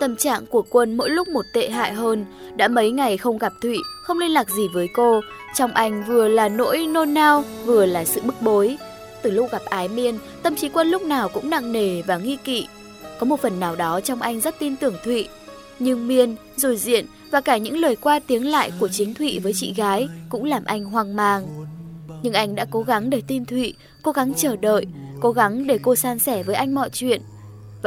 Tâm trạng của quân mỗi lúc một tệ hại hơn, đã mấy ngày không gặp Thụy, không liên lạc gì với cô. Trong anh vừa là nỗi nôn nao, vừa là sự bức bối. Từ lúc gặp Ái Miên, tâm trí quân lúc nào cũng nặng nề và nghi kỵ. Có một phần nào đó trong anh rất tin tưởng Thụy. Nhưng Miên, rồi diện và cả những lời qua tiếng lại của chính Thụy với chị gái cũng làm anh hoang mang. Nhưng anh đã cố gắng để tin Thụy, cố gắng chờ đợi, cố gắng để cô san sẻ với anh mọi chuyện.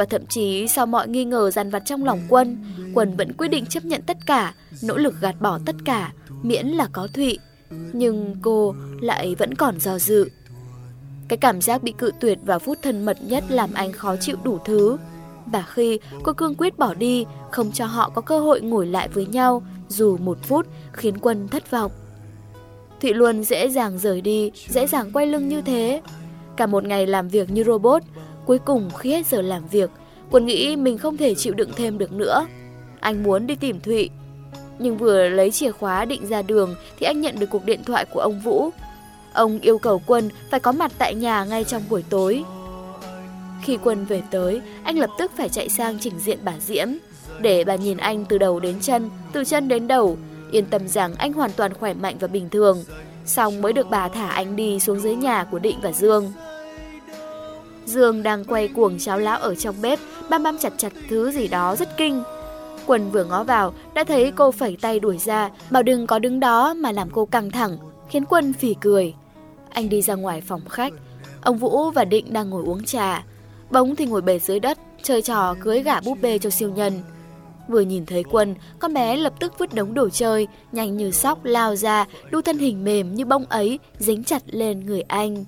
Và thậm chí sau mọi nghi ngờ dằn vặt trong lòng Quân, Quân vẫn quyết định chấp nhận tất cả, nỗ lực gạt bỏ tất cả, miễn là có Thụy. Nhưng cô lại vẫn còn do dự. Cái cảm giác bị cự tuyệt vào phút thân mật nhất làm anh khó chịu đủ thứ. Và khi cô cương quyết bỏ đi, không cho họ có cơ hội ngồi lại với nhau, dù một phút, khiến Quân thất vọng. Thụy luôn dễ dàng rời đi, dễ dàng quay lưng như thế. Cả một ngày làm việc như robot, cuối cùng khi hết giờ làm việc, Quân nghĩ mình không thể chịu đựng thêm được nữa. Anh muốn đi tìm Thụy. Nhưng vừa lấy chìa khóa định ra đường thì anh nhận được cuộc điện thoại của ông Vũ. Ông yêu cầu Quân phải có mặt tại nhà ngay trong buổi tối. Khi Quân về tới, anh lập tức phải chạy sang chỉnh diện bà Diễm. Để bà nhìn anh từ đầu đến chân, từ chân đến đầu, yên tâm rằng anh hoàn toàn khỏe mạnh và bình thường. Xong mới được bà thả anh đi xuống dưới nhà của Định và Dương. Dương đang quay cuồng cháo lão ở trong bếp, băm băm chặt chặt thứ gì đó rất kinh. Quân vừa ngó vào, đã thấy cô phẩy tay đuổi ra, bảo đừng có đứng đó mà làm cô căng thẳng, khiến Quân phỉ cười. Anh đi ra ngoài phòng khách, ông Vũ và Định đang ngồi uống trà. Bóng thì ngồi bề dưới đất, chơi trò cưới gả búp bê cho siêu nhân. Vừa nhìn thấy Quân, con bé lập tức vứt đống đồ chơi, nhanh như sóc lao ra, đu thân hình mềm như bông ấy, dính chặt lên người anh.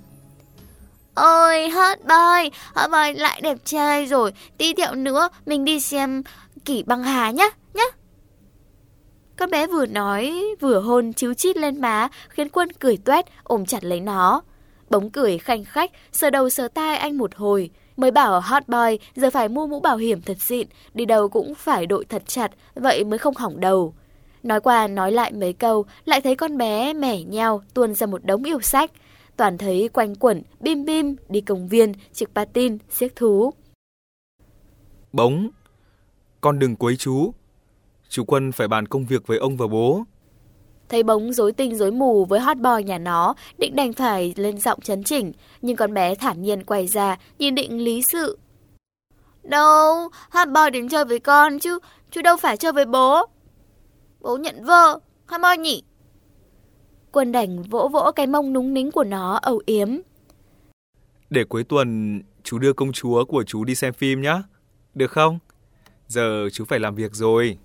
Ôi, hot boy, hot boy lại đẹp trai rồi, tí thiệu nữa mình đi xem kỷ băng hà nhá, nhá. Con bé vừa nói, vừa hôn chiếu chít lên má, khiến Quân cười tuét, ôm chặt lấy nó. Bóng cười khanh khách, sờ đầu sờ tai anh một hồi, Mới bảo hot boy giờ phải mua mũ bảo hiểm thật xịn, đi đâu cũng phải đội thật chặt, vậy mới không hỏng đầu. Nói qua nói lại mấy câu, lại thấy con bé mẻ nhau tuôn ra một đống yêu sách. Toàn thấy quanh quẩn, bim bim, đi công viên, trực patin, siếc thú. Bóng, con đừng quấy chú. Chú Quân phải bàn công việc với ông và bố. Thấy bóng rối tinh rối mù với hot boy nhà nó, định đành phải lên giọng chấn chỉnh, nhưng con bé thản nhiên quay ra, nhìn định lý sự. Đâu, hot boy đến chơi với con chứ, chứ đâu phải chơi với bố. Bố nhận vợ, hot boy nhỉ? Quân đành vỗ vỗ cái mông núng nính của nó âu yếm. Để cuối tuần chú đưa công chúa của chú đi xem phim nhé. Được không? Giờ chú phải làm việc rồi.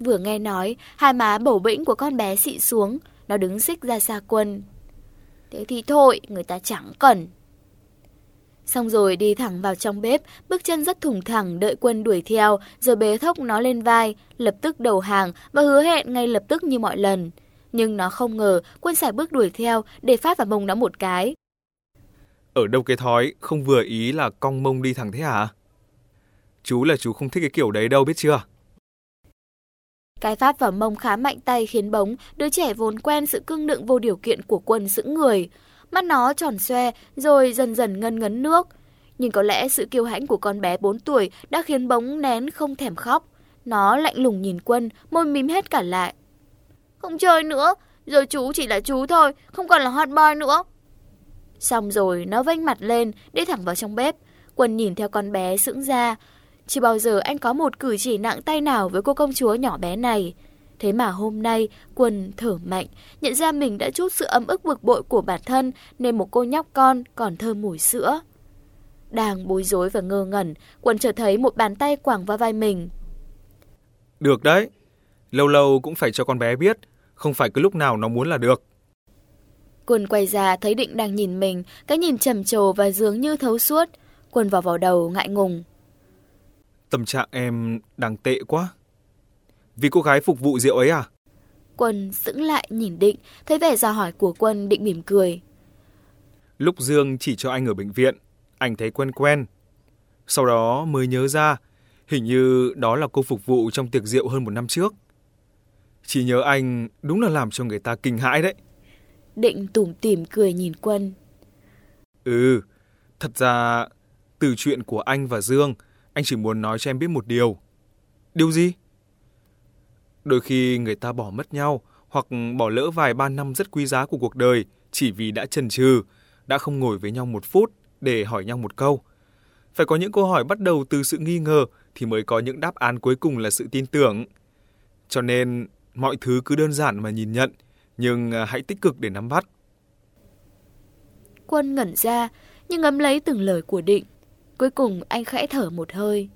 Vừa nghe nói, hai má bầu bĩnh của con bé xị xuống, nó đứng xích ra xa quân. Thế thì thôi, người ta chẳng cần. Xong rồi đi thẳng vào trong bếp, bước chân rất thủng thẳng đợi quân đuổi theo, rồi bế thốc nó lên vai, lập tức đầu hàng và hứa hẹn ngay lập tức như mọi lần. Nhưng nó không ngờ quân xài bước đuổi theo để phát vào mông nó một cái. Ở đâu cái thói không vừa ý là cong mông đi thẳng thế hả? Chú là chú không thích cái kiểu đấy đâu biết chưa? Cái phát vào mông khá mạnh tay khiến bóng, đứa trẻ vốn quen sự cưng nựng vô điều kiện của quân sững người. Mắt nó tròn xoe, rồi dần dần ngân ngấn nước. Nhưng có lẽ sự kiêu hãnh của con bé 4 tuổi đã khiến bóng nén không thèm khóc. Nó lạnh lùng nhìn quân, môi mím hết cả lại. Không chơi nữa, giờ chú chỉ là chú thôi, không còn là hot boy nữa. Xong rồi nó vênh mặt lên, đi thẳng vào trong bếp. Quân nhìn theo con bé sững ra, chưa bao giờ anh có một cử chỉ nặng tay nào với cô công chúa nhỏ bé này. Thế mà hôm nay, Quân thở mạnh, nhận ra mình đã chút sự ấm ức bực bội của bản thân nên một cô nhóc con còn thơm mùi sữa. Đang bối rối và ngơ ngẩn, Quân chợt thấy một bàn tay quàng vào vai mình. Được đấy, lâu lâu cũng phải cho con bé biết, không phải cứ lúc nào nó muốn là được. Quân quay ra thấy Định đang nhìn mình, cái nhìn trầm trồ và dường như thấu suốt. Quân vào vào đầu ngại ngùng. Tâm trạng em đang tệ quá. Vì cô gái phục vụ rượu ấy à? Quân sững lại nhìn Định, thấy vẻ dò hỏi của Quân Định mỉm cười. Lúc Dương chỉ cho anh ở bệnh viện, anh thấy quen quen. Sau đó mới nhớ ra, hình như đó là cô phục vụ trong tiệc rượu hơn một năm trước. Chỉ nhớ anh đúng là làm cho người ta kinh hãi đấy. Định tủm tỉm cười nhìn Quân. Ừ, thật ra từ chuyện của anh và Dương, anh chỉ muốn nói cho em biết một điều. Điều gì? Đôi khi người ta bỏ mất nhau hoặc bỏ lỡ vài ba năm rất quý giá của cuộc đời chỉ vì đã chần chừ, đã không ngồi với nhau một phút để hỏi nhau một câu. Phải có những câu hỏi bắt đầu từ sự nghi ngờ thì mới có những đáp án cuối cùng là sự tin tưởng. Cho nên mọi thứ cứ đơn giản mà nhìn nhận, nhưng à, hãy tích cực để nắm bắt. Quân ngẩn ra, nhưng ngấm lấy từng lời của Định. Cuối cùng anh khẽ thở một hơi.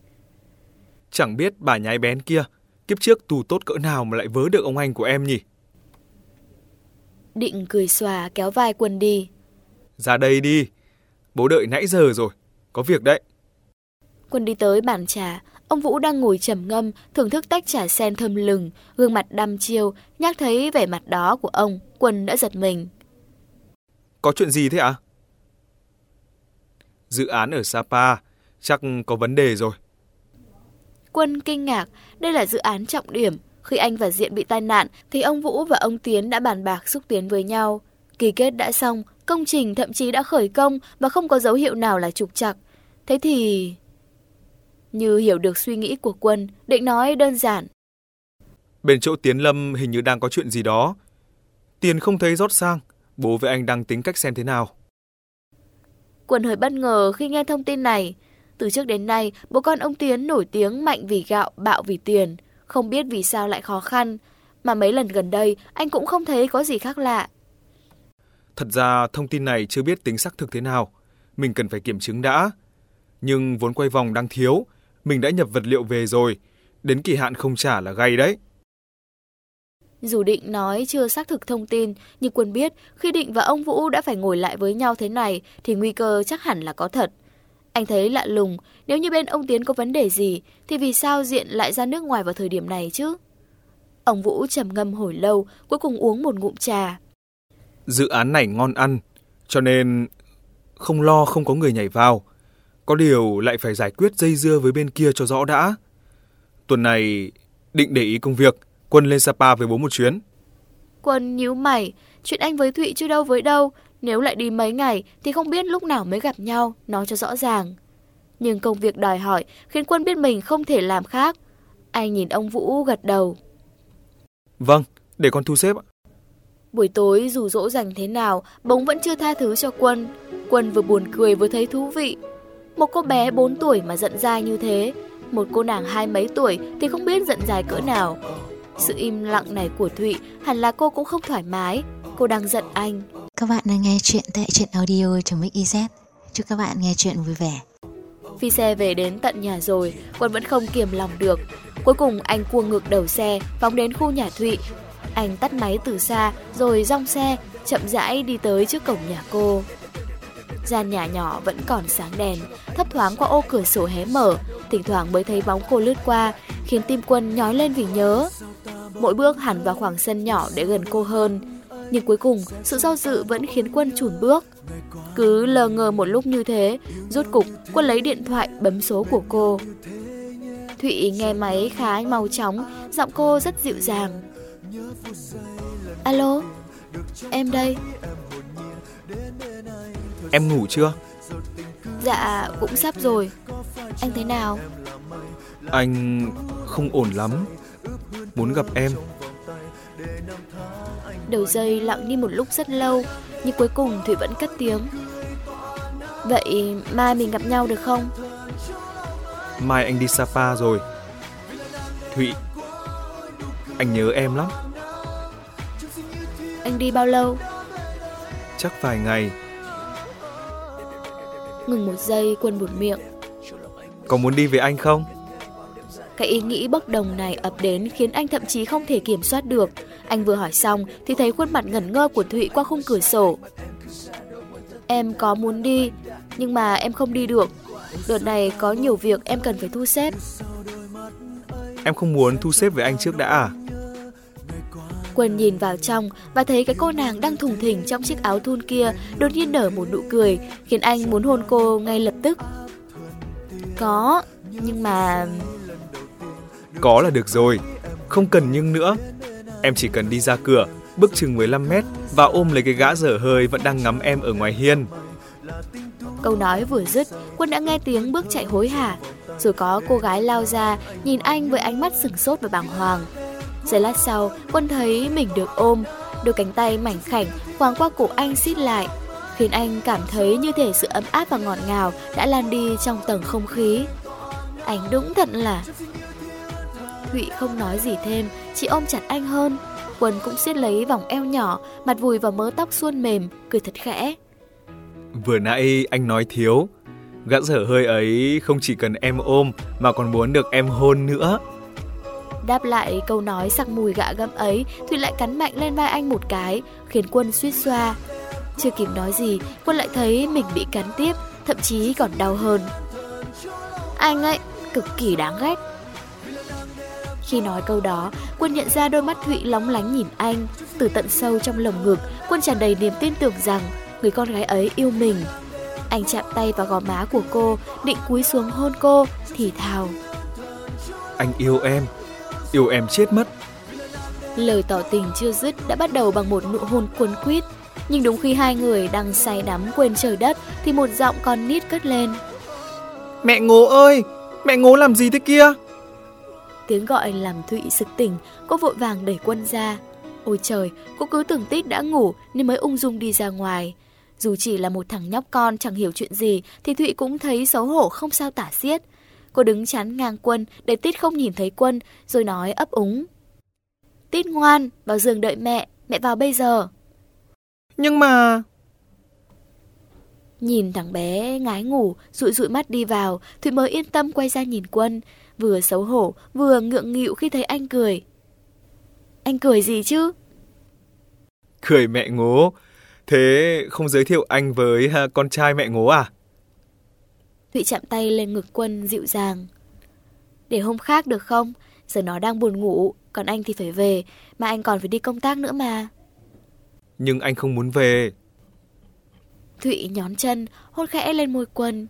Chẳng biết bà nhái bén kia, kiếp trước tù tốt cỡ nào mà lại vớ được ông anh của em nhỉ? Định cười xòa kéo vai Quân đi. Ra đây đi, bố đợi nãy giờ rồi, có việc đấy. Quân đi tới bàn trà, ông Vũ đang ngồi trầm ngâm, thưởng thức tách trà sen thơm lừng, gương mặt đăm chiêu, nhắc thấy vẻ mặt đó của ông, Quân đã giật mình. Có chuyện gì thế ạ? À? Dự án ở Sapa chắc có vấn đề rồi. Quân kinh ngạc, đây là dự án trọng điểm. Khi anh và Diện bị tai nạn thì ông Vũ và ông Tiến đã bàn bạc xúc tiến với nhau. Kỳ kết đã xong, công trình thậm chí đã khởi công và không có dấu hiệu nào là trục trặc. Thế thì... Như hiểu được suy nghĩ của Quân, định nói đơn giản. Bên chỗ Tiến Lâm hình như đang có chuyện gì đó. Tiền không thấy rót sang, bố với anh đang tính cách xem thế nào. Quân hơi bất ngờ khi nghe thông tin này. Từ trước đến nay, bố con ông Tiến nổi tiếng mạnh vì gạo, bạo vì tiền. Không biết vì sao lại khó khăn. Mà mấy lần gần đây, anh cũng không thấy có gì khác lạ. Thật ra, thông tin này chưa biết tính xác thực thế nào. Mình cần phải kiểm chứng đã. Nhưng vốn quay vòng đang thiếu, mình đã nhập vật liệu về rồi. Đến kỳ hạn không trả là gay đấy. Dù Định nói chưa xác thực thông tin, nhưng Quân biết khi Định và ông Vũ đã phải ngồi lại với nhau thế này thì nguy cơ chắc hẳn là có thật. Anh thấy lạ lùng, nếu như bên ông Tiến có vấn đề gì thì vì sao Diện lại ra nước ngoài vào thời điểm này chứ? Ông Vũ trầm ngâm hồi lâu, cuối cùng uống một ngụm trà. Dự án này ngon ăn, cho nên không lo không có người nhảy vào. Có điều lại phải giải quyết dây dưa với bên kia cho rõ đã. Tuần này định để ý công việc, Quân lên Sapa với bố một chuyến. Quân nhíu mày, chuyện anh với Thụy chưa đâu với đâu, nếu lại đi mấy ngày thì không biết lúc nào mới gặp nhau, nói cho rõ ràng. Nhưng công việc đòi hỏi khiến Quân biết mình không thể làm khác. Anh nhìn ông Vũ gật đầu. Vâng, để con thu xếp ạ. Buổi tối dù dỗ dành thế nào, bóng vẫn chưa tha thứ cho Quân. Quân vừa buồn cười vừa thấy thú vị. Một cô bé 4 tuổi mà giận dai như thế, một cô nàng hai mấy tuổi thì không biết giận dài cỡ nào. Sự im lặng này của Thụy hẳn là cô cũng không thoải mái, cô đang giận anh. Các bạn đang nghe chuyện tại truyện audio trong Mix Chúc các bạn nghe chuyện vui vẻ. Phi xe về đến tận nhà rồi, Quân vẫn không kiềm lòng được. Cuối cùng anh cua ngược đầu xe, phóng đến khu nhà Thụy. Anh tắt máy từ xa, rồi rong xe, chậm rãi đi tới trước cổng nhà cô. Gian nhà nhỏ vẫn còn sáng đèn, thấp thoáng qua ô cửa sổ hé mở, thỉnh thoảng mới thấy bóng cô lướt qua, khiến tim Quân nhói lên vì nhớ. Mỗi bước hẳn vào khoảng sân nhỏ để gần cô hơn, nhưng cuối cùng sự do dự vẫn khiến Quân chùn bước. Cứ lờ ngờ một lúc như thế, rút cục Quân lấy điện thoại bấm số của cô. Thụy nghe máy khá mau chóng, giọng cô rất dịu dàng. Alo, em đây. Em ngủ chưa? Dạ, cũng sắp rồi. Anh thế nào? Anh không ổn lắm. Muốn gặp em. Đầu dây lặng đi một lúc rất lâu, nhưng cuối cùng Thủy vẫn cất tiếng. Vậy mai mình gặp nhau được không? Mai anh đi Sapa rồi. Thụy, anh nhớ em lắm. Anh đi bao lâu? Chắc vài ngày. Ngừng một giây quân buột miệng. Có muốn đi với anh không? Cái ý nghĩ bốc đồng này ập đến khiến anh thậm chí không thể kiểm soát được. Anh vừa hỏi xong thì thấy khuôn mặt ngẩn ngơ của Thụy qua khung cửa sổ. Em có muốn đi, nhưng mà em không đi được. Đợt này có nhiều việc em cần phải thu xếp. Em không muốn thu xếp với anh trước đã à? Quân nhìn vào trong và thấy cái cô nàng đang thùng thình trong chiếc áo thun kia đột nhiên nở một nụ cười, khiến anh muốn hôn cô ngay lập tức. Có, nhưng mà... Có là được rồi, không cần nhưng nữa. Em chỉ cần đi ra cửa, bước chừng 15 mét và ôm lấy cái gã dở hơi vẫn đang ngắm em ở ngoài hiên. Câu nói vừa dứt, Quân đã nghe tiếng bước chạy hối hả. Rồi có cô gái lao ra, nhìn anh với ánh mắt sừng sốt và bàng hoàng. Giây lát sau, Quân thấy mình được ôm, đôi cánh tay mảnh khảnh quàng qua cổ anh xít lại, khiến anh cảm thấy như thể sự ấm áp và ngọt ngào đã lan đi trong tầng không khí. Anh đúng thật là... Thụy không nói gì thêm, chỉ ôm chặt anh hơn. Quân cũng siết lấy vòng eo nhỏ, mặt vùi vào mớ tóc suôn mềm, cười thật khẽ. Vừa nãy anh nói thiếu, gã dở hơi ấy không chỉ cần em ôm mà còn muốn được em hôn nữa. Đáp lại câu nói sặc mùi gạ gẫm ấy, Thụy lại cắn mạnh lên vai anh một cái, khiến Quân suýt xoa. Chưa kịp nói gì, Quân lại thấy mình bị cắn tiếp, thậm chí còn đau hơn. Anh ấy, cực kỳ đáng ghét. Khi nói câu đó, Quân nhận ra đôi mắt Thụy lóng lánh nhìn anh. Từ tận sâu trong lồng ngực, Quân tràn đầy niềm tin tưởng rằng người con gái ấy yêu mình. Anh chạm tay vào gò má của cô, định cúi xuống hôn cô, thì thào. Anh yêu em, yêu em chết mất. Lời tỏ tình chưa dứt đã bắt đầu bằng một nụ hôn cuốn quýt. Nhưng đúng khi hai người đang say đắm quên trời đất thì một giọng con nít cất lên. Mẹ ngố ơi, mẹ ngố làm gì thế kia? Tiếng gọi làm Thụy sực tỉnh, cô vội vàng đẩy quân ra. Ôi trời, cô cứ tưởng Tít đã ngủ nên mới ung dung đi ra ngoài. Dù chỉ là một thằng nhóc con chẳng hiểu chuyện gì thì Thụy cũng thấy xấu hổ không sao tả xiết. Cô đứng chắn ngang quân để Tít không nhìn thấy quân rồi nói ấp úng. Tít ngoan, vào giường đợi mẹ, mẹ vào bây giờ. Nhưng mà... Nhìn thằng bé ngái ngủ, rụi rụi mắt đi vào, Thụy mới yên tâm quay ra nhìn quân, vừa xấu hổ, vừa ngượng nghịu khi thấy anh cười. Anh cười gì chứ? Cười mẹ ngố. Thế không giới thiệu anh với con trai mẹ ngố à? Thụy chạm tay lên ngực quân dịu dàng. Để hôm khác được không? Giờ nó đang buồn ngủ, còn anh thì phải về, mà anh còn phải đi công tác nữa mà. Nhưng anh không muốn về. Thụy nhón chân, hôn khẽ lên môi quân.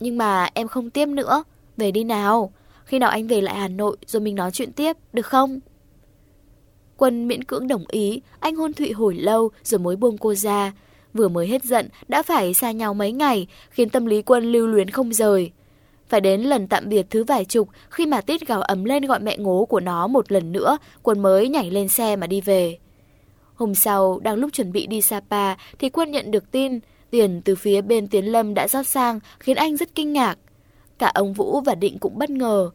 Nhưng mà em không tiếp nữa, về đi nào. Khi nào anh về lại Hà Nội rồi mình nói chuyện tiếp, được không? Quân miễn cưỡng đồng ý, anh hôn Thụy hồi lâu rồi mới buông cô ra. Vừa mới hết giận, đã phải xa nhau mấy ngày, khiến tâm lý quân lưu luyến không rời. Phải đến lần tạm biệt thứ vài chục, khi mà Tít gào ấm lên gọi mẹ ngố của nó một lần nữa, quân mới nhảy lên xe mà đi về. Hôm sau, đang lúc chuẩn bị đi Sapa, thì quân nhận được tin, tiền từ phía bên Tiến Lâm đã rót sang, khiến anh rất kinh ngạc. Cả ông Vũ và Định cũng bất ngờ.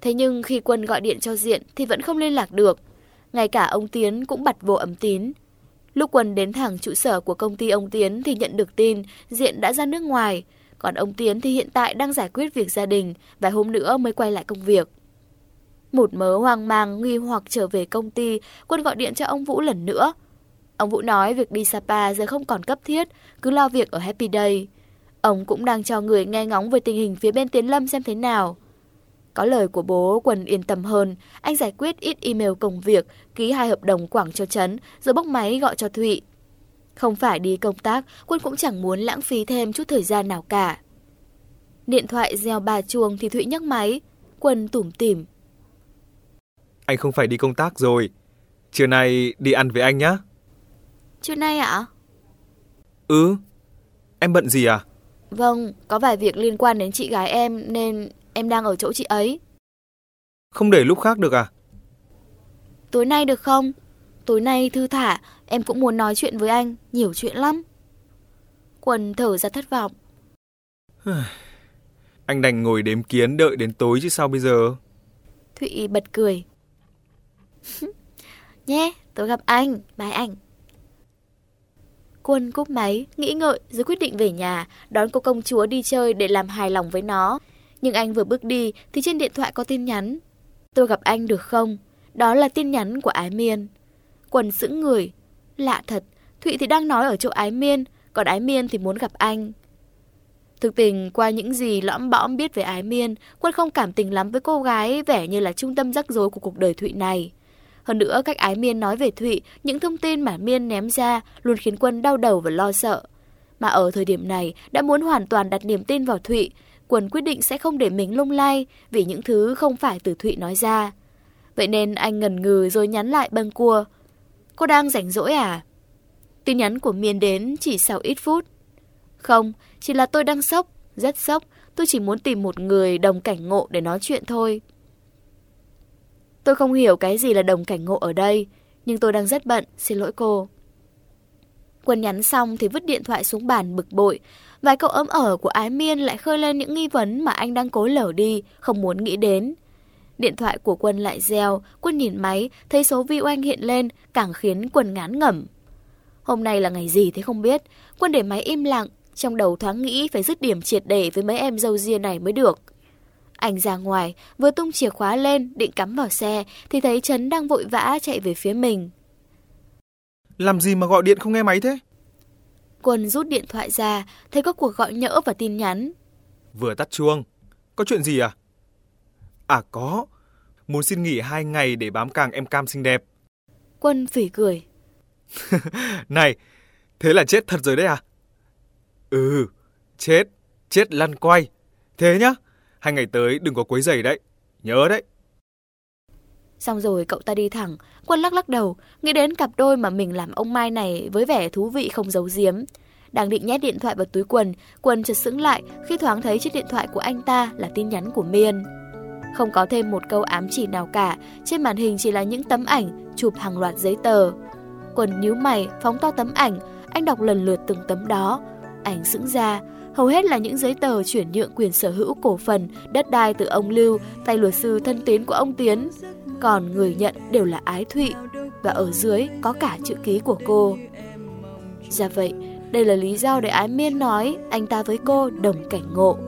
Thế nhưng khi quân gọi điện cho Diện thì vẫn không liên lạc được. Ngay cả ông Tiến cũng bật vô ấm tín. Lúc quân đến thẳng trụ sở của công ty ông Tiến thì nhận được tin Diện đã ra nước ngoài. Còn ông Tiến thì hiện tại đang giải quyết việc gia đình, vài hôm nữa mới quay lại công việc. Một mớ hoang mang, nghi hoặc trở về công ty, quân gọi điện cho ông Vũ lần nữa. Ông Vũ nói việc đi Sapa giờ không còn cấp thiết, cứ lo việc ở Happy Day. Ông cũng đang cho người nghe ngóng về tình hình phía bên Tiến Lâm xem thế nào. Có lời của bố Quân yên tâm hơn, anh giải quyết ít email công việc, ký hai hợp đồng quảng cho Trấn, rồi bốc máy gọi cho Thụy. Không phải đi công tác, Quân cũng chẳng muốn lãng phí thêm chút thời gian nào cả. Điện thoại reo ba chuông thì Thụy nhấc máy, Quân tủm tỉm. Anh không phải đi công tác rồi, trưa nay đi ăn với anh nhé. Trưa nay ạ? Ừ, em bận gì à? Vâng, có vài việc liên quan đến chị gái em nên em đang ở chỗ chị ấy. Không để lúc khác được à? Tối nay được không? Tối nay thư thả, em cũng muốn nói chuyện với anh, nhiều chuyện lắm. Quần thở ra thất vọng. anh đành ngồi đếm kiến đợi đến tối chứ sao bây giờ? Thụy bật cười. Nhé, tôi gặp anh, bye anh. Quân cúp máy, nghĩ ngợi rồi quyết định về nhà, đón cô công chúa đi chơi để làm hài lòng với nó. Nhưng anh vừa bước đi thì trên điện thoại có tin nhắn. Tôi gặp anh được không? Đó là tin nhắn của Ái Miên. Quân sững người. Lạ thật, Thụy thì đang nói ở chỗ Ái Miên, còn Ái Miên thì muốn gặp anh. Thực tình, qua những gì lõm bõm biết về Ái Miên, Quân không cảm tình lắm với cô gái vẻ như là trung tâm rắc rối của cuộc đời Thụy này. Hơn nữa, cách Ái Miên nói về Thụy, những thông tin mà Miên ném ra luôn khiến Quân đau đầu và lo sợ. Mà ở thời điểm này, đã muốn hoàn toàn đặt niềm tin vào Thụy, Quân quyết định sẽ không để mình lung lay vì những thứ không phải từ Thụy nói ra. Vậy nên anh ngần ngừ rồi nhắn lại bâng cua. Cô đang rảnh rỗi à? Tin nhắn của Miên đến chỉ sau ít phút. Không, chỉ là tôi đang sốc, rất sốc. Tôi chỉ muốn tìm một người đồng cảnh ngộ để nói chuyện thôi. Tôi không hiểu cái gì là đồng cảnh ngộ ở đây, nhưng tôi đang rất bận, xin lỗi cô. Quân nhắn xong thì vứt điện thoại xuống bàn bực bội. Vài câu ấm ở của Ái Miên lại khơi lên những nghi vấn mà anh đang cố lở đi, không muốn nghĩ đến. Điện thoại của Quân lại reo, Quân nhìn máy, thấy số vi oanh hiện lên, càng khiến Quân ngán ngẩm. Hôm nay là ngày gì thế không biết, Quân để máy im lặng, trong đầu thoáng nghĩ phải dứt điểm triệt để với mấy em dâu ria này mới được. Anh ra ngoài, vừa tung chìa khóa lên, định cắm vào xe, thì thấy Trấn đang vội vã chạy về phía mình. Làm gì mà gọi điện không nghe máy thế? Quân rút điện thoại ra, thấy có cuộc gọi nhỡ và tin nhắn. Vừa tắt chuông. Có chuyện gì à? À có. Muốn xin nghỉ hai ngày để bám càng em cam xinh đẹp. Quân phỉ cười. này, thế là chết thật rồi đấy à? Ừ, chết, chết lăn quay. Thế nhá, hai ngày tới đừng có quấy giày đấy, nhớ đấy. Xong rồi cậu ta đi thẳng, Quân lắc lắc đầu, nghĩ đến cặp đôi mà mình làm ông Mai này với vẻ thú vị không giấu giếm. Đang định nhét điện thoại vào túi quần, Quân chợt sững lại khi thoáng thấy chiếc điện thoại của anh ta là tin nhắn của Miên. Không có thêm một câu ám chỉ nào cả, trên màn hình chỉ là những tấm ảnh chụp hàng loạt giấy tờ. Quân nhíu mày, phóng to tấm ảnh, anh đọc lần lượt từng tấm đó. Ảnh sững ra, hầu hết là những giấy tờ chuyển nhượng quyền sở hữu cổ phần, đất đai từ ông Lưu, tay luật sư thân tín của ông Tiến. Còn người nhận đều là Ái Thụy, và ở dưới có cả chữ ký của cô. Dạ vậy, đây là lý do để Ái Miên nói anh ta với cô đồng cảnh ngộ.